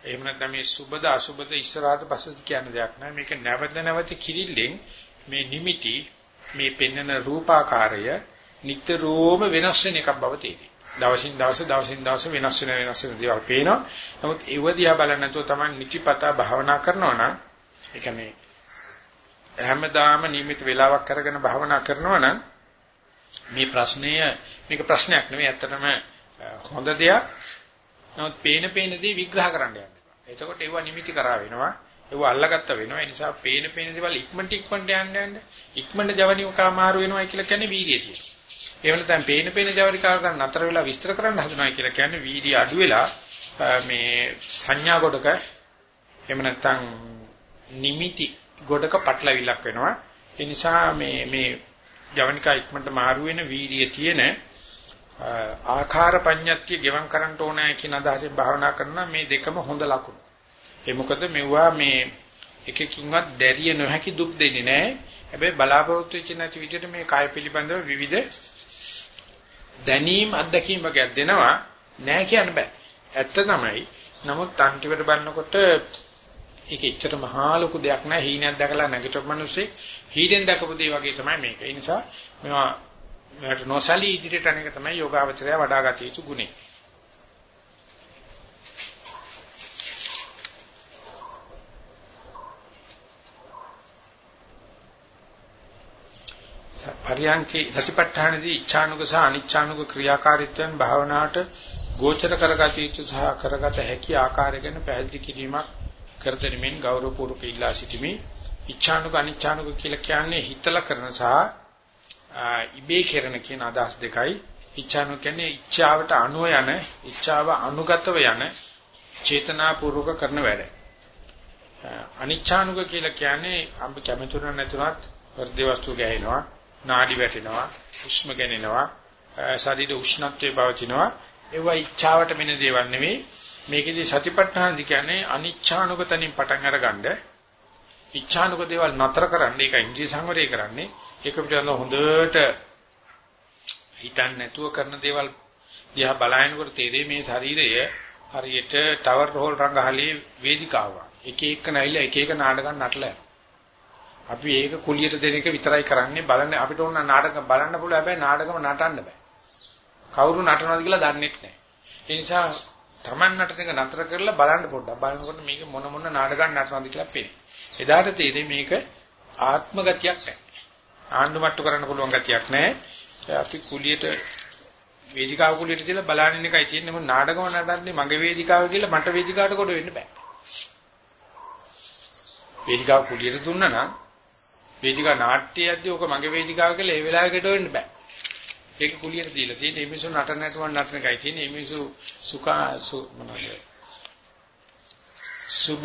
එහෙම නැත්නම් මේ සුබද අසුබද ඉස්සරහට පස්සට කියන දෙයක් නෑ මේක නැවත නැවත කිරිල්ලෙන් මේ නිමිටි මේ පෙන්වන රූපාකාරය නිතරම වෙනස් වෙන එකක් බව තේරෙයි. දවසින් දවස දවසින් දවස වෙනස් වෙන වෙනස් වෙන දේවල් පේනවා. නමුත් ඒව දිහා බලන්නේ නැතුව තමයි නිතිපතා භාවනා කරනවා නම් ඒ කියන්නේ හැමදාම නියමිත වේලාවක් කරගෙන භාවනා කරනවා නම් මේ ප්‍රශ්නය මේක ප්‍රශ්නයක් නෙවෙයි ඇත්තටම හොඳ දෙයක්. නමුත් පේන පේන දේ විග්‍රහ කරන්න යන්න එපා. එතකොට ඒව නිමිති කරා වෙනවා. ඒව අල්ලගත්ත වෙනවා. ඒ නිසා පේන පේන දේවල් ඉක්මනට ඉක්මනට යන්න යන්න ඉක්මනට ජවනිකා මාරු වෙනවා කියලා කියන්නේ වීර්යය තියෙනවා. ඒ වෙනතෙන් පේන පේන ජවනිකා කරන් නතර වෙලා විස්තර කරන්න හදනවා කියලා කියන්නේ වීර්ය අඩු වෙලා මේ සංඥා කොටක එහෙම නැත්නම් නිමිති ගොඩක පටලවිලක් වෙනවා. ඒ නිසා මේ මේ ජවනිකා ඉක්මනට මාරු වෙන වීර්යය තියෙන ආකාර පඤ්ඤත්තිය ගෙවම් කරන්න ඕනෑ කියන අදහසෙන් භාවනා කරන මේ දෙකම හොඳ ලකුණු. ඒ මොකද මෙවුවා මේ එකකින්වත් දැරිය නොහැකි දුක් දෙන්නේ නැහැ. හැබැයි බලාපොරොත්තු වෙච්ච නැති විදිහට මේ කාය පිළිබඳව විවිධ දැනීම් අත්දැකීම් වගේක් දෙනවා නෑ කියන්න බෑ. ඇත්ත තමයි. නමුත් අන්තිමට බලනකොට ඒක එච්චර මහා ලොකු දෙයක් නෑ. හීනයක් දැකලා නැගිටපු මිනිස්සේ හීනෙන් දැකපු දේ වගේ තමයි මේක. ඒ නිසා මේවා මේකට නොසලී ඉදිරියට අනේක තමයි යෝගාවචරය වඩා ගත යුතු ගුණේ. පරියන්කේ සතිපට්ඨානදී ඉච්ඡානුක සහ අනිච්ඡානුක ක්‍රියාකාරීත්වයන් භාවනාවට ගෝචර කරගත යුතු සහ කරගත හැකි ආකාරය ගැන පැහැදිලි කිරීමක් කර දෙමින් ගෞරවපූර්වක ඉල්ලා සිටිමි. ඉච්ඡානුක අනිච්ඡානුක කියලා කියන්නේ හිතලා කරන සහ ඉබේ කරන කියන අදහස් දෙකයි. ඉච්ඡානුක කියන්නේ ඉච්ඡාවට අනුව යන, ඉච්ඡාව අනුගතව යන චේතනාපූර්වක කරන වැඩ. අනිච්ඡානුක කියලා කියන්නේ අපි කැමතුන නැතුණත් හෘද වස්තු ගෑනවා, නාඩි වැටෙනවා, උෂ්ම ගැනෙනවා, ශරීර උෂ්ණත්වයේ පවතිනවා. ඒවා ඉච්ඡාවට මෙන දේවල් නෙවෙයි. මේකේදී සතිපට්ඨානදි කියන්නේ අනිච්ඡානුගතනින් පටන් අරගන්න ඉච්ඡානුක දේවල් නතර කරන්න ඒක ඉන්ද්‍රිය සංවරය කරන්නේ ඒක පිටවෙන හොඳට හිතන්නේ නැතුව කරන දේවල් දිහා බලනකොට තේරෙන්නේ මේ ශරීරය හරියට ටවර් රෝල් රංගහලේ වේදිකාවක් එක එක නැවිලා එක එක නාටකම් නටලා අපි ඒක කුලියට දෙන එක විතරයි කරන්නේ. බලන්නේ අපිට ඕන නාටක බලන්න පුළුවන්. හැබැයි නාටකම නටන්න බෑ. කවුරු නටනවද කියලා දන්නේ නැහැ. ඒ නිසා Taman නටන එක නතර කරලා බලන්න පොඩ්ඩක්. බලනකොට මේක මොන මොන නාටකම් නටනවද කියලා පේනවා. එදාට තේරෙන්නේ මේක ආත්ම ගතියක් නැහැ. ආණ්ඩු මට්ටු කරන්න පුළුවන් ගතියක් නැහැ. අපි කුලියට වේදිකාව කුලියට තියලා බලන්න එකයි තියෙන්නේ. මොන නාටකම නටන්නේ මගේ වේදිකාව කියලා මට වේදිකාවට කොට වෙන්න බෑ. වේදිකාව කුලියට දුන්නා නම් වේදිකා නාට්‍යයක්දී ඔක මගේ වේදිකාව කියලා ඒ වෙලාවකට වෙන්න බෑ. ඒක කුලියට දීලා තියෙන මේ මිනිස්සු නටන නටුවන් නටන එකයි තියෙන්නේ. මේ මිනිස්සු සුඛා සු මොනවද? සුබ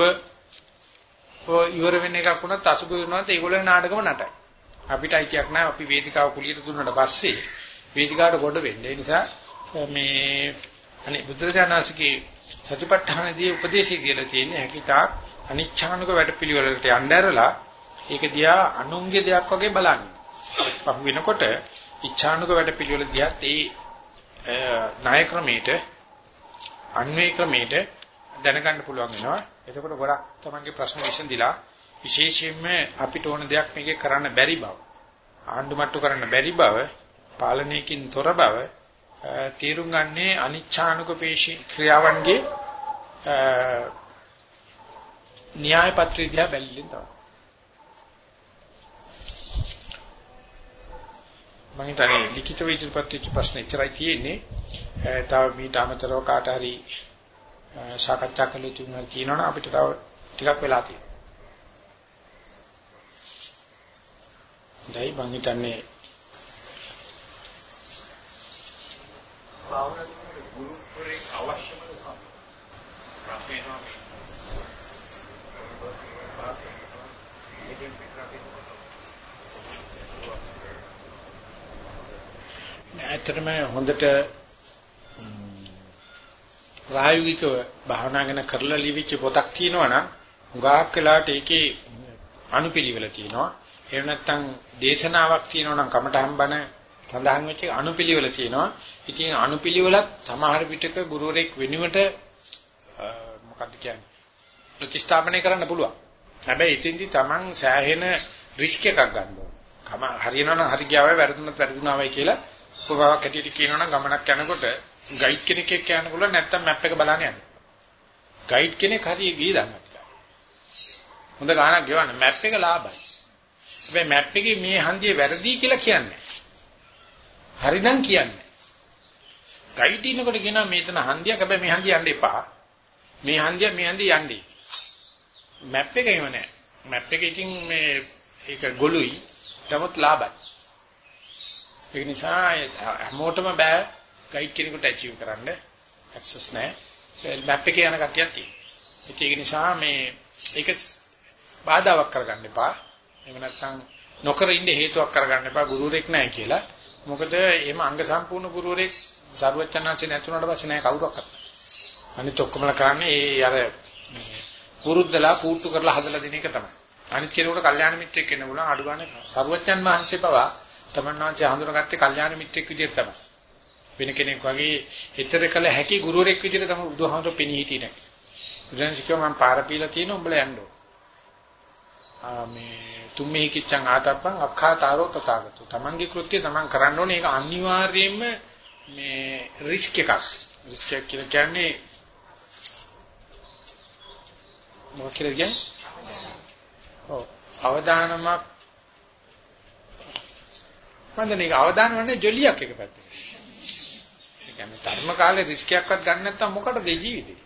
ඔය ඉවර වෙන එකක් වුණත් අසුබ වෙනවත් ඒගොල්ලෝ නාටකම නටයි. අපිට අයිතියක් නැහැ අපි වේදිකාව කුලියට දුන්නාට පස්සේ වේදිකාවට කොට වෙන්න. ඒ නිසා මේ අනේ බුදුරජාණන්සේගේ සතිපට්ඨානදී උපදේශය කියලා තියෙන්නේ හැකිතාක් අනිච්ඡානුක වැඩපිළිවෙලකට යන්න ඇරලා ඒක දිහා අනුන්ගේ දෙයක් වගේ බලන්න. පහු වෙනකොට ඉච්ඡානුක වැඩපිළිවෙල දිහාත් ඒ ණය ක්‍රමයට අන්වේ ක්‍රමයට දැනගන්න පුළුවන් වෙනවා. එතකොට ගොඩක් තමන්ගේ ප්‍රශ්න විසඳිලා විශේෂයෙන්ම අපිට ඕන දෙයක් මේකේ කරන්න බැරි බව ආණ්ඩුමට්ටු කරන්න බැරි බව පාලනයකින් තොර බව තීරුම් ගන්නේ අනිච්ඡානුක පේශී ක්‍රියාවන්ගේ න්‍යාය පත්‍රය දිහා බැලීමෙන් තමයි. මම හිතන්නේ ලිඛිතව ඉදිරිපත් වෙච්ච ප්‍රශ්න ඉතරයි තියෙන්නේ. තව මීට අමතරව කාට හරි සාකච්ඡා කළ යුතු කියනවනම් අපිට තව ටිකක් වෙලා තියෙනවා. දැයි මං හිතන්නේ භාවනා කරනකොට ගුරුවරේ අවශ්‍යම ප්‍රශ්නේ ඇත්තටම හොඳට ප්‍රායෝගිකව භාවනා ගැන කරලා ලිවිච්ච පොතක් තියෙනවා නම් හුඟක් වෙලාවට ඒකේ අනුපිළිවෙල තියෙනවා. එහෙම නැත්නම් දේශනාවක් තියෙනවා නම් කමටහම් බණ සඳහන් වෙච්ච අනුපිළිවෙල තියෙනවා. ඉතින් අනුපිළිවෙලත් සමහර විටක ගුරුවරයෙක් වෙනුවට මොකක්ද කියන්නේ ප්‍රතිස්ථාපනය කරන්න පුළුවන්. හැබැයි ඉතින්දි Taman සෑහෙන රිස්ක් එකක් ගන්න ඕන. කම හරියනවනම් හරි ගියාවයි වැරදුනත් වැරදුනාවයි කියලා උපමාවක් හැටියට කියනවනම් ගමනක් යනකොට ගයිඩ් කෙනෙක් එක්ක යන්න පුළුවන් නැත්නම් මැප් එක බලන්න යන්න. ගයිඩ් කෙනෙක් හරිය ගියේ දන්නවා. හොඳ ගානක් ගෙවන්න මැප් එක ලාභයි. හැබැයි මැප් එකේ මේ හන්දියේ වැරදි කියලා කියන්නේ. හරිනම් කියන්නේ. ගයිඩ් ඉන්නකොට කියනවා මේතන හන්දියක් හැබැයි මේ හන්දිය යන්න එපා. මේ හන්දිය මේ හන්දිය යන්නේ. මැප් එක එහෙම නැහැ. මැප් එක ඉතින් මේ ඒක ගොළුයි. නමුත් ලාභයි. ඒ නිසා හැමෝටම බෑ ගයිඩ් කෙනෙකුට අචීව් කරන්න. ඇක්සස් නැහැ. මැප් එකේ යන කට්ටියක් තියෙනවා. ඒක නිසා මේ ඒක බාධාවක් කරගන්න එපා. එහෙම නැත්නම් නොකර ඉන්න හේතුවක් කරගන්න එපා ගුරුවරෙක් නැහැ කියලා. මොකද එහෙම අංග සම්පූර්ණ ගුරුවරෙක් සර්වචත්තනාංශේ නැතුණාට පස්සේ නැහැ කවුරක්වත්. අනිත් ඔක්කොමලා කරන්නේ ඒ අර පුරුද්දලා පුට්ටු කරලා හදලා දෙන එක තමයි. අනිත් කෙනෙකුට කල්යාණ මිත්‍රෙක් වෙන්න පුළුවන් අඩු ගන්න සර්වචත්තන් වහන්සේ පවා තමන්වන්සේ හඳුනාගත්තේ කල්යාණ මිත්‍රෙක් විදිහට තමයි. වෙන කෙනෙක් වගේ ඊතර කළ හැකි ගුරුවරෙක් විදිහට තමයි බුදුහාමර පෙනී හිටියේ නැහැ. බුදුන්සිකව මම පාර පීලා තියෙන උඹලා යන්න ඕන. ආ මේ තුම්මේ කිච්ඡං ආතප්පං අක්ඛාතාරෝ තථාගතෝ. තමන්ගේ කෘත්‍ය තමන් කරන්න ඕනේ ඒක අනිවාර්යයෙන්ම මේ රිස්ක් එකක්. රිස්ක් එක කියලා කියන්නේ මොකක්ද කියන්නේ? ඔව් අවදානමක් මන්දනේ අවදාන වන්නේ ජොලියක් එක පැත්තට. ඒ කියන්නේ ධර්ම කාලේ රිස්ක් එකක්වත් ගන්න නැත්නම් මොකටද ජීවිතේ?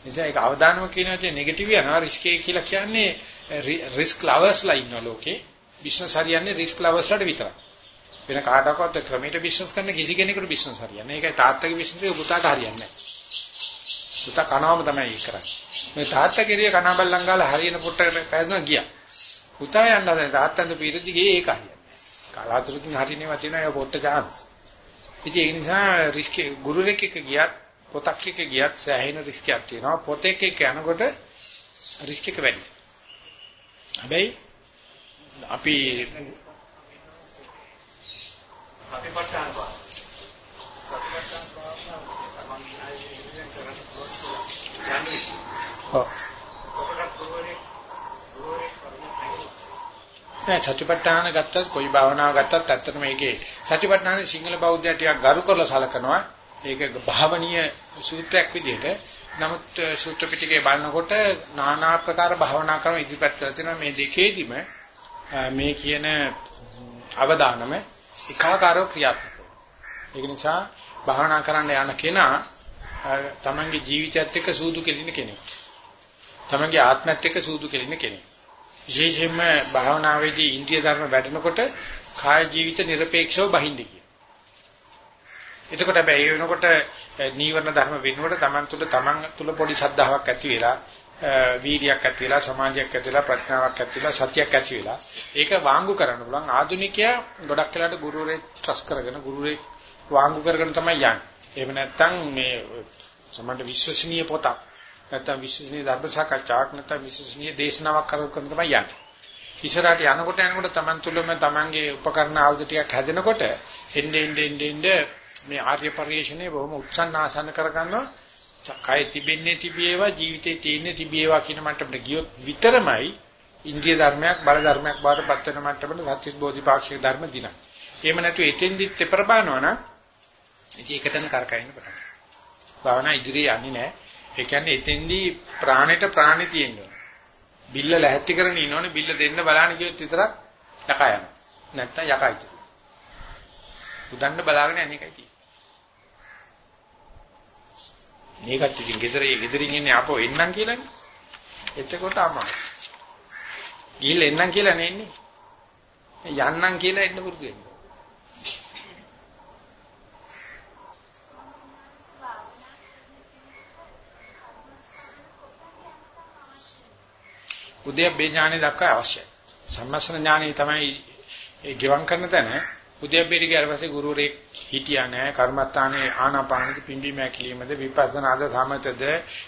එනිසා ඒක අවදානම කියන එකේ නෙගටිව් යනවා රිස්ක් එක කියලා කියන්නේ රිස්ක් ලවර්ස්ලා ඉන්න ලෝකේ බිස්නස් හරියන්නේ රිස්ක් ලවර්ස්ලාට විතරයි. වෙන කාටවත් ක්‍රමයට බිස්නස් කරන කිසි කෙනෙකුට බිස්නස් හරියන්නේ. ඒකයි තාත්තගේ බිස්නස් එක පුතාට හරියන්නේ නැහැ. පුතා කනවම තමයි ඒක කරන්නේ. මේ තාත්තා කෙරිය කනබල්ලන් ගාලා හරියන පොට්ටකට පැදෙනවා ගියා. පුතා යන්න හදන තාත්තන්ට පීරදි ගියේ ඒක හරියන්නේ. කලාතුරකින් හරිනේවා තියෙනවා ඒ පොට්ට chance. ඉතින් ඒ නිසා රිස්ක් ගුරුරෙක් එක්ක ගියත් පොතක් එක්ක ගියත් සෑහෙන රිස්ක් එකක් තියෙනවා. පොතෙක් එක්ක යනකොට රිස්ක් එක වැඩි. හැබැයි අපි සතිපට්ඨාන බව. සතිපට්ඨාන බව මම ඉන්නේ කරන්න පුළුවන් යන්නේ. ඔව්. ඔකට ගුරුවරේ ගුරුවරේ නෑ සතිපට්ඨාන ගත්තත් කොයි භාවනාව ගත්තත් ඇත්තටම මේකේ සතිපට්ඨාන සිංහල බෞද්ධය ටිකක් ගරු කරලා සලකනවා. ඒක භාවනීය සූත්‍රයක් විදිහට. නමුත් සූත්‍ර පිටකේ බලනකොට নানা ආකාර භාවනා ක්‍රම ඉදිරිපත් කරලා තියෙනවා මේ දෙකේදිම මේ කියන අවදානම එකාකාරව ක්‍රියාත්මක ඒක නිසා භාවනා කරන්න යන කෙනා තමන්ගේ ජීවිතයත් එක්ක සූදු කෙලින කෙනෙක්. තමන්ගේ ආත්මයත් එක්ක සූදු කෙලින කෙනෙක්. විශේෂයෙන්ම භාවනාවේදී ඉන්ද්‍රිය ධර්ම වැඩෙනකොට කාය ජීවිත নিরপেক্ষව බහින්නේ කියන. එතකොට හැබැයි ඒ වෙනකොට නීවරණ ධර්ම වෙනකොට Taman තුල Taman තුල පොඩි ශද්ධාවක් ඇති වෙලා වීර්යයක් ඇති වෙලා සමාධියක් ඇති වෙලා ප්‍රඥාවක් ඇති වෙලා සතියක් ඇති වෙලා ඒක වාංගු කරන්න පුළුවන් ආධුනිකයා ගොඩක් වෙලාට ගුරුරේ ට්‍රස් කරගෙන ගුරුරේ වාංගු කරගෙන තමයි යන්නේ. එහෙම නැත්නම් මේ සමහර විශ්වසනීය පොතක් නැත්නම් විශ්වසනීය ධර්ම සාකච්ඡාවක් නැත්නම් විශ්වසනීය දේශනාවක් කරගෙන තමයි යන්නේ. ඉස්සරහට යනකොට යනකොට Taman තුළම Tamanගේ උපකරණ ආයුධ ටිකක් හැදෙනකොට එන්නේ එන්නේ එන්නේ මේ ආර්ය පරිශ්‍රණය බොහොම උත්සන්න ආසන්න කරගන්නවා. කය තිබෙන්නේ තිබේවා ජීවිතේ තියෙන්නේ තිබේවා කියන මට්ටමට ගියොත් විතරමයි ඉන්ද්‍රිය ධර්මයක් බල ධර්මයක් බවට පත් වෙන මට්ටමට සත්‍විස් බෝධිපාක්ෂික ධර්ම දිනන. එහෙම නැතු එතෙන්දිත් තෙපර බලනවනම් ඉතින් ඒකටම කරකැවෙන්න පටන් ගන්නවා. භාවනා ඉදිරියේ යන්නේ නැහැ. ඒ කියන්නේ එතෙන්දී ප්‍රාණයට ප්‍රාණි තියෙනවා. බිල්ල ලැහැත්ති කරගෙන ඉන්නෝනේ බිල්ල දෙන්න බලන්න කියොත් විතරක් යකා යනවා. නැත්තම් යකයි තියෙන්නේ. උදන්න බලාගෙන යන්නේ එකයි තියෙන්නේ. මේකත් ඉතින් ගෙදරේ ගෙදරින් ඉන්නේ ආපහු එන්නම් කියලානේ. එතකොට අමාරුයි. ගිහිල්ලා එන්නම් කියලා නේ ඉන්නේ. යන්නම් කියලා එන්න පුරුදු වෙන්න. උද්‍යප්පේ ඥානෙ දක්වා අවශ්‍යයි. සම්මස්න ඥානෙ තමයි ඒ ගිවං කරන තැන උද්‍යප්පේට ගියාට පස්සේ ගුරුවරයෙක් හිටියා නෑ කර්මත්තානේ ආනාපානද පිම්බීම ඇකිලිමද විපස්සනාද සමතද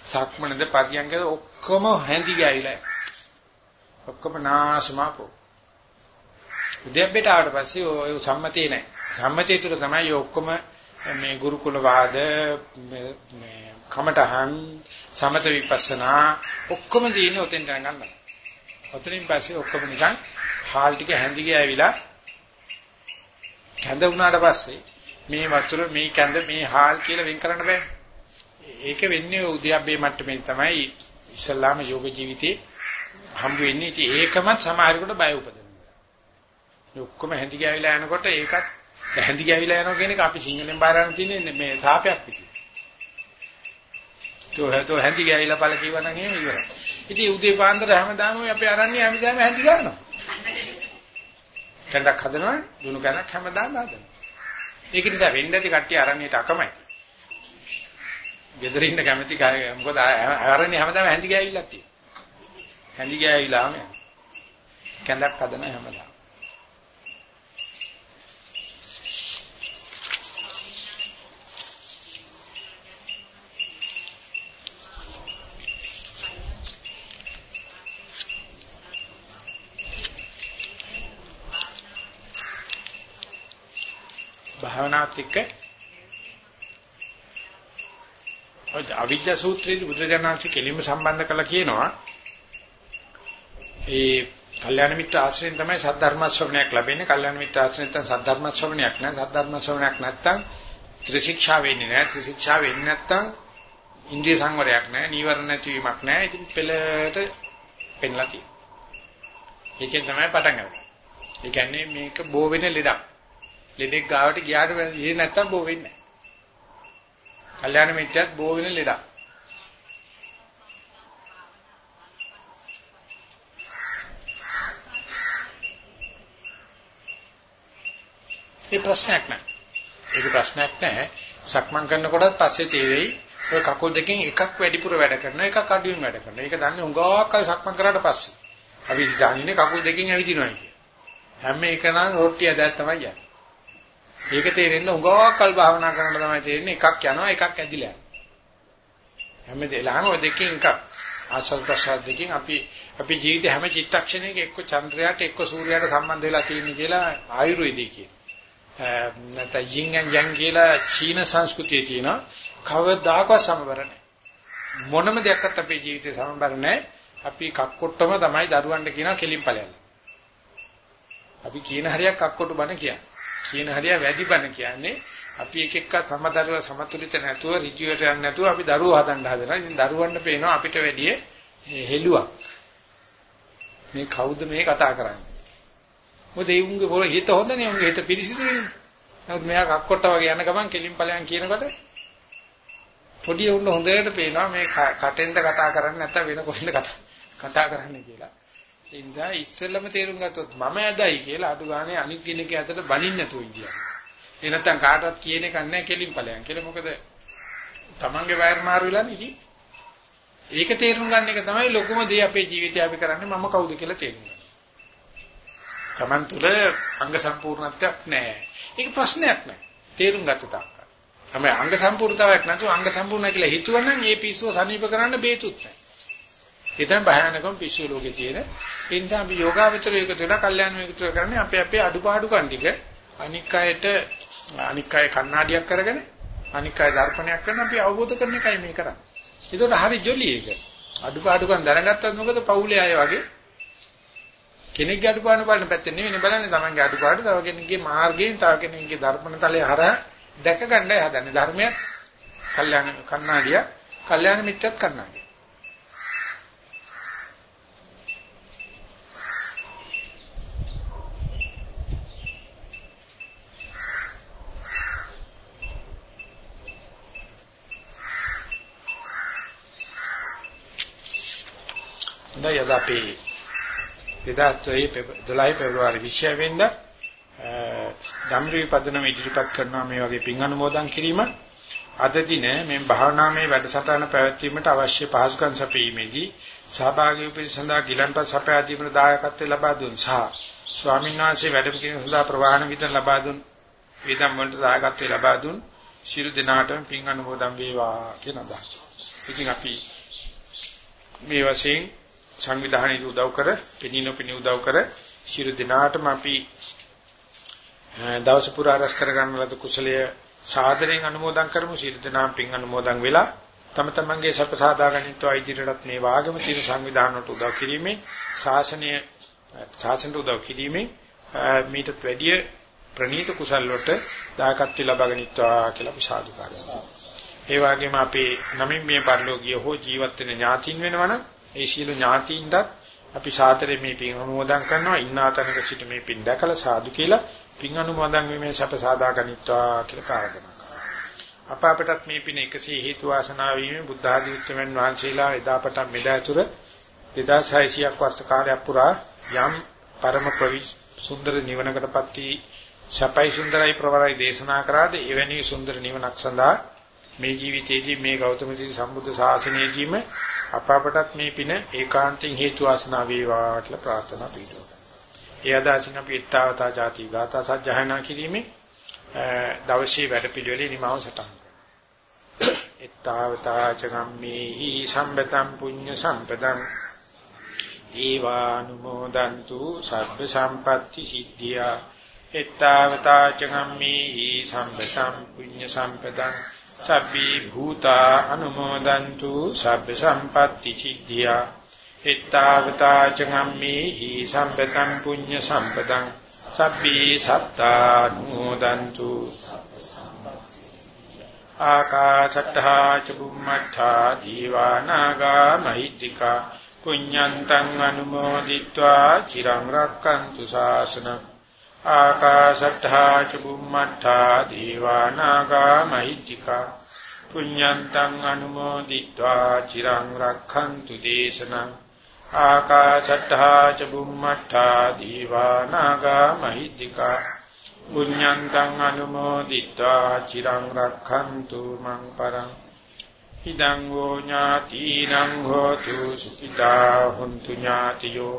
සක්මනද පරියංගද ඔක්කොම හැඳි ගෑවිලා. ඔක්කොම නාශමාපෝ. උද්‍යප්පේට ආවට පස්සේ ඔය සම්මතේ නෑ. සම්මතේ තුර තමයි ඔක්කොම මේ ගුරුකුල වාද මේ කමඨහන් සමත විපස්සනා ඔක්කොම දිනේ උතෙන් ගන්නවා. ඔතනින් පස්සේ ඔක්කොම නිකන් හාල් ටික හැඳි ගෑවිලා කැඳ වුණාට පස්සේ මේ වතුර මේ කැඳ මේ හාල් කියලා වෙන් කරන්න බෑ. ඒක වෙන්නේ උද්‍යප්පේ මට්ටමේ තමයි ඉස්ලාම යෝග ජීවිතේ හම්බ වෙන්නේ. ඉතින් ඒකමත් සමහරකට බය උපදිනවා. මේ ඔක්කොම හැඳි ගෑවිලා යනකොට ඒකත් හැඳි ගෑවිලා යනවා කියන එක අපි සිංහලෙන් බාරන්න තියෙන්නේ මේ සාපයක් විදියට. තෝ තෝ හැඳි ගෑවිලා පළ කිව්වනම් එහෙම ඉවරයි. ඉතින් උදේ පාන්දර හැමදාම ඔය අපේ අරන්නේ හැමදාම හැඳි ගන්නවා. කැඳක් හදනවනේ දුණු කැඳක් හැමදාම හදනවා. ඒක නිසා වෙන්න ඇති කට්ටිය අරන්නේට අකමැති. ගෙදර ඉන්න කැමති මොකද අරන්නේ හැමදාම හැඳි ගෑවිලා තියෙනවා. හැඳි ගෑවිලාම කැඳක් හදන හැමදාම. භාවනාවත් එක්ක ඔය අවිජ්ජා සූත්‍රයේ බුදුරජාණන්සේ කෙලින්ම සම්බන්ධ කළා කියනවා. ඒ කල්යාණ මිත්‍ර ආශ්‍රයෙන් තමයි සද්ධර්ම ශ්‍රවණයක් ලැබෙන්නේ. කල්යාණ මිත්‍ර ආශ්‍රයෙන් නැත්නම් සද්ධර්ම ශ්‍රවණයක් නෑ. සද්ධර්ම ශ්‍රවණයක් නැත්නම් ත්‍රිශික්ෂා වෙන්නේ නෑ. ත්‍රිශික්ෂා වෙන්නේ නැත්නම් ඉන්ද්‍රිය සංවරයක් නෑ. නීවරණ නැතිවීමක් නෑ. ඉතින් පෙළට පෙන්ලා තියෙනවා. ඒකෙන් තමයි පටන් ගන්නේ. ඒ කියන්නේ මේක බෝ වෙන ලෙඩක්. ලෙඩෙක් ගාවට ගියාට ඒ නැත්තම් බෝ වෙන්නේ නැහැ. කල්යාණ මිත්‍යත් බෝ වෙන ලෙඩක්. ඒ ප්‍රශ්නයක් නෑ. ඒක ප්‍රශ්නයක් නෑ. සක්මන් කරනකොටත් පස්සේ තේරෙයි ඔය කකුල් දෙකෙන් එකක් වැඩිපුර වැඩ කරනවා එකක් අඩුවෙන් වැඩ කරනවා. ඒක දන්නේ උඟාවක් කල් සක්මන් කරාට පස්සේ. අපි දන්නේ කකුල් දෙකෙන් ඇවිදිනවා කියන්නේ. හැම එකනම් රොට්ටිය දැක් තමයි යන්නේ. ඒක තේරෙන්න උගාවකල් භාවනා කරනකොට තමයි තේරෙන්නේ එකක් යනවා එකක් ඇදිලා යනවා. හැම දෙලාම ඔය දෙකෙන් එකක් ආසල් ප්‍රසාද දෙකෙන් අපි අපි ජීවිතේ හැම චිත්තක්ෂණයක එක්ක චන්ද්‍රයාට එක්ක සූර්යයාට සම්බන්ධ වෙලා තියෙන කියලා ආයුර්වේදයේ කියන. නැත්නම් යින් ඇන් යන් කියලා චීන සංස්කෘතියේ තියෙන කවදාකවත් සමබර නැහැ. මොනම දෙයක්වත් අපේ ජීවිතේ සමබර නැහැ. අපි කක්කොට්ටම තමයි දරුවන්ට කියනවා කෙලින් ඵලයන්. අපි කියන හරියක් කක්කොට්ට බණ කියන්නේ. කියන හරිය වැඩි බණ කියන්නේ අපි එක එක සමතරව සමතුලිත නැතුව ඍජුවට යන්නේ නැතුව අපි දරුවෝ හදන්න හදනවා. ඉතින් දරුවන්ට පේනවා අපිට වැඩිය හෙළුවක්. මේ කවුද මේ කතා කරන්නේ? මොකද ඒ උන්ගේ පොළ හිත හොඳනේ උන්ගේ හිත පිරිසිදුනේ. නමුත් මෙයා කක්කොට්ට වගේ යන ගමන් කෙලින් ඵලයන් කියනකොට පොඩි උන්න හොඳට පේනවා මේ කටෙන්ද කතා කරන්නේ නැත්නම් වෙන කොහෙන්ද කතා කරන්නේ කියලා. ඒ නිසා ඉස්සෙල්ලම තේරුම් ගත්තොත් මම ඇදයි කියලා අඩු ගානේ අනික් කෙනෙක් ඇතට බනින්න නැතුව ඉඳියා. ඒ නැත්තම් කාටවත් කියන එක නැහැ කෙලින් ඵලයන් කියලා. මොකද තමන්ගේ වයර් මාරු වෙලා නෙකි. ඒක තේරුම් ගන්න එක තමයි ලොකුම දේ අපේ ජීවිතය අපි කරන්නේ මම කවුද කියලා තේරුම් ගන්න. තමන් තුළ අංග සම්පූර්ණත්වයක් නැහැ. ඒක ප්‍රශ්නයක් නෑ. තේරුම් ගත්ත තාක්ක. තමයි අංග සම්පූර්ණතාවයක් නැතුව අංග සම්පූර්ණයි කියලා හිතුවනම් ඒ පිස්සුව සනීප කරන්න බේතුත් නැහැ. ඒ තමයි භයානකම පිස්සු ලෝකේ තියෙන. ඒ නිසා අපි යෝගාවචරය එකතු වෙලා කල්යාණ මිත්‍ර කරන්නේ අපේ අපේ අඩුපාඩුකම් ටික අනික් අයට අනික් අය කණ්ණාඩියක් කරගෙන අනික් අය දර්පණයක් කරන අපි අවබෝධ කරන එකයි මේ කරන්නේ. ඒකට හරි ජොලි ඒක. අඩුපාඩුකම් දැනගත්තත් මොකද පවුලේ අය වගේ කෙනෙක්ගේ අඩුපාඩු බලන පැත්තේ නෙවෙයි බලන්නේ තමන්ගේ අඩුපාඩු තව කෙනෙක්ගේ මාර්ගයෙන් තව කෙනෙක්ගේ දර්පණ තලයේ හරහා දැක ගන්නයි හදන්නේ ධර්මයක් කල්යාණ කණ්ණාඩිය කල්යාණ මිත්‍රත් කණ්ණාඩිය හොඳයි අද අපි 2012 පෙබරවාරි 20 වෙනිදා ධම්රි පදනම ඉදිරිපත් කරනවා මේ වගේ පින් අනුමෝදන් කිරීම අද දින මේ භාවනාමය වැඩසටහන පැවැත්වීමට අවශ්‍ය පහසුකම් සැපීමේදී සහභාගී වූ සඳහා ගිලන්පත් සපයා දීමේ දායකත්වය ලබා දුන් සහ ස්වාමීන් වහන්සේ වැඩම කිරීම සඳහා ප්‍රවාහන විතර ලබා දුන් වේදම් වලට දායකත්වය ලබා දුන් ශිරු දිනාටම පින් අනුමෝදන් වේවා කියන අදහස. ඉතින් අපි මේ වශයෙන් සංවිධානයේ උදව් කර, පිනිනොපිනි උදව් කර, ශිරු දිනාටම අපි දවස පුරා රැස් කර ගන්න ලද කුසලයේ සාදරයෙන් අනුමෝදන් කරමු. ශිරු දිනාම් පින් අනුමෝදන් වෙලා තම තමන්ගේ සප සාදා ගනිත්වා ඉදිරියටත් මේ වාගම තියෙන සංවිධානවලට උදව් කිරීමෙන් ශාසනය ශාසනයට උදව් කිරීමෙන් මීටත් වැඩිය ප්‍රණීත කුසල් වලට දායකත්ව ලබා ගනිත්වා කියලා අපි සාදුකාරය. ඒ වගේම අපේ නමින් මේ පරිලෝකීය හෝ ජීවත් වෙන ඥාතින් වෙනවනම් ඒ සීල ඥාතීන්ටත් අපි සාතරේ මේ පින් අනුමෝදන් කරනවා ඉන්නා තැනක සිට මේ පින් දැකලා සාදු කියලා පින් අනුමෝදන් වීමේ සැප සාදා ගනිත්වා කියලා ප්‍රාර්ථනා කරනවා. අප අපටත් මේ පින එකසේ හේතු වාසනා වීමෙන් බුද්ධ ආදී උත්තරමන් වහන්සේලා එදාපට මෙදාතුර 2600ක් වර්ෂ කාලයක් පුරා යම් පරම සුන්දර නිවනකටපත් වී සපයි සුන්දරයි ප්‍රවරයි දේශනා කරාද එවැනි සුන්දර නිවනක් සඳහා මේ ජීවිතයේදී මේ ගෞතම සීල සම්බුද්ධ ශාසනයේදීම අප අපටත් මේ පින ඒකාන්තයෙන් හේතු වාසනා වේවා කියලා ප්‍රාර්ථනා පිටුවා. ඒ අදාසින් අපි ඊත්තාවතා ಜಾති ගාථා සජ්ජහායනා කිරීමේ දවසේ වැඩපිළිවෙලේ නිමාව සටහන් කරනවා. ඊත්තාවතා චගම්මේහි සම්බතම් පුඤ්ඤ සම්පදං ඒවානුමෝදන්තු සබ්බ සම්පatti සිද්ධියා ඊත්තාවතා චගම්මේහි සම්බතම් පුඤ්ඤ සම්පදං සබ්බී භූතා අනුමෝදන්තු සබ්බ සම්පatti චිද්දියා එත්තාවතා චම්මේහි සම්පතං පුඤ්ඤ සම්පතං සබ්බී සත්තානුමෝදන්තු ආකාශට්ඨා චුම්මට්ඨා දීවානාගා මහිත්‍තිකා පුඤ්ඤන්තං අනුමෝදිත්වා චිරං රක්칸තු ශාසනං ආකාශට්ඨා ච බුම්මට්ඨා දීවානාගා මහිත්‍තිකා පුඤ්ඤන්තං අනුමෝදිත්වා චිරං රක්ඛන්තු දේශනං ආකාශට්ඨා ච බුම්මට්ඨා දීවානාගා මහිත්‍තිකා පුඤ්ඤන්තං අනුමෝදිත්වා චිරං රක්ඛන්තු මං පරං ඉදං ඥාතිනං හෝතු සුඛිතා හුන්තු ඥාතියෝ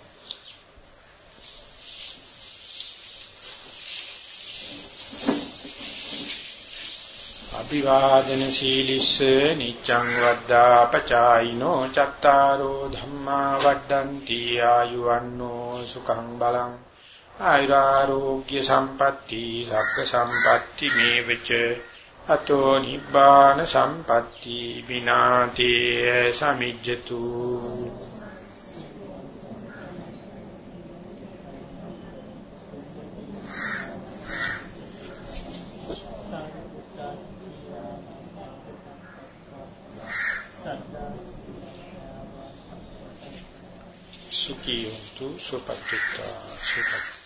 අභිවාදන සීලිස්ස නිච්ඡං වද්දා පචායිනෝ චත්තාරෝ ධම්මා වඩ්ඩಂತಿ ආයුවන්නෝ සුඛං බලං ආයුරාෝග්‍ය සම්පatti සග්ග සම්පatti මේවච අතෝ නිබ්බාන සම්පatti විනාතේ සමිජ්ජතු සුඛී හොතු සුපත්තිත්වා සුපත්ති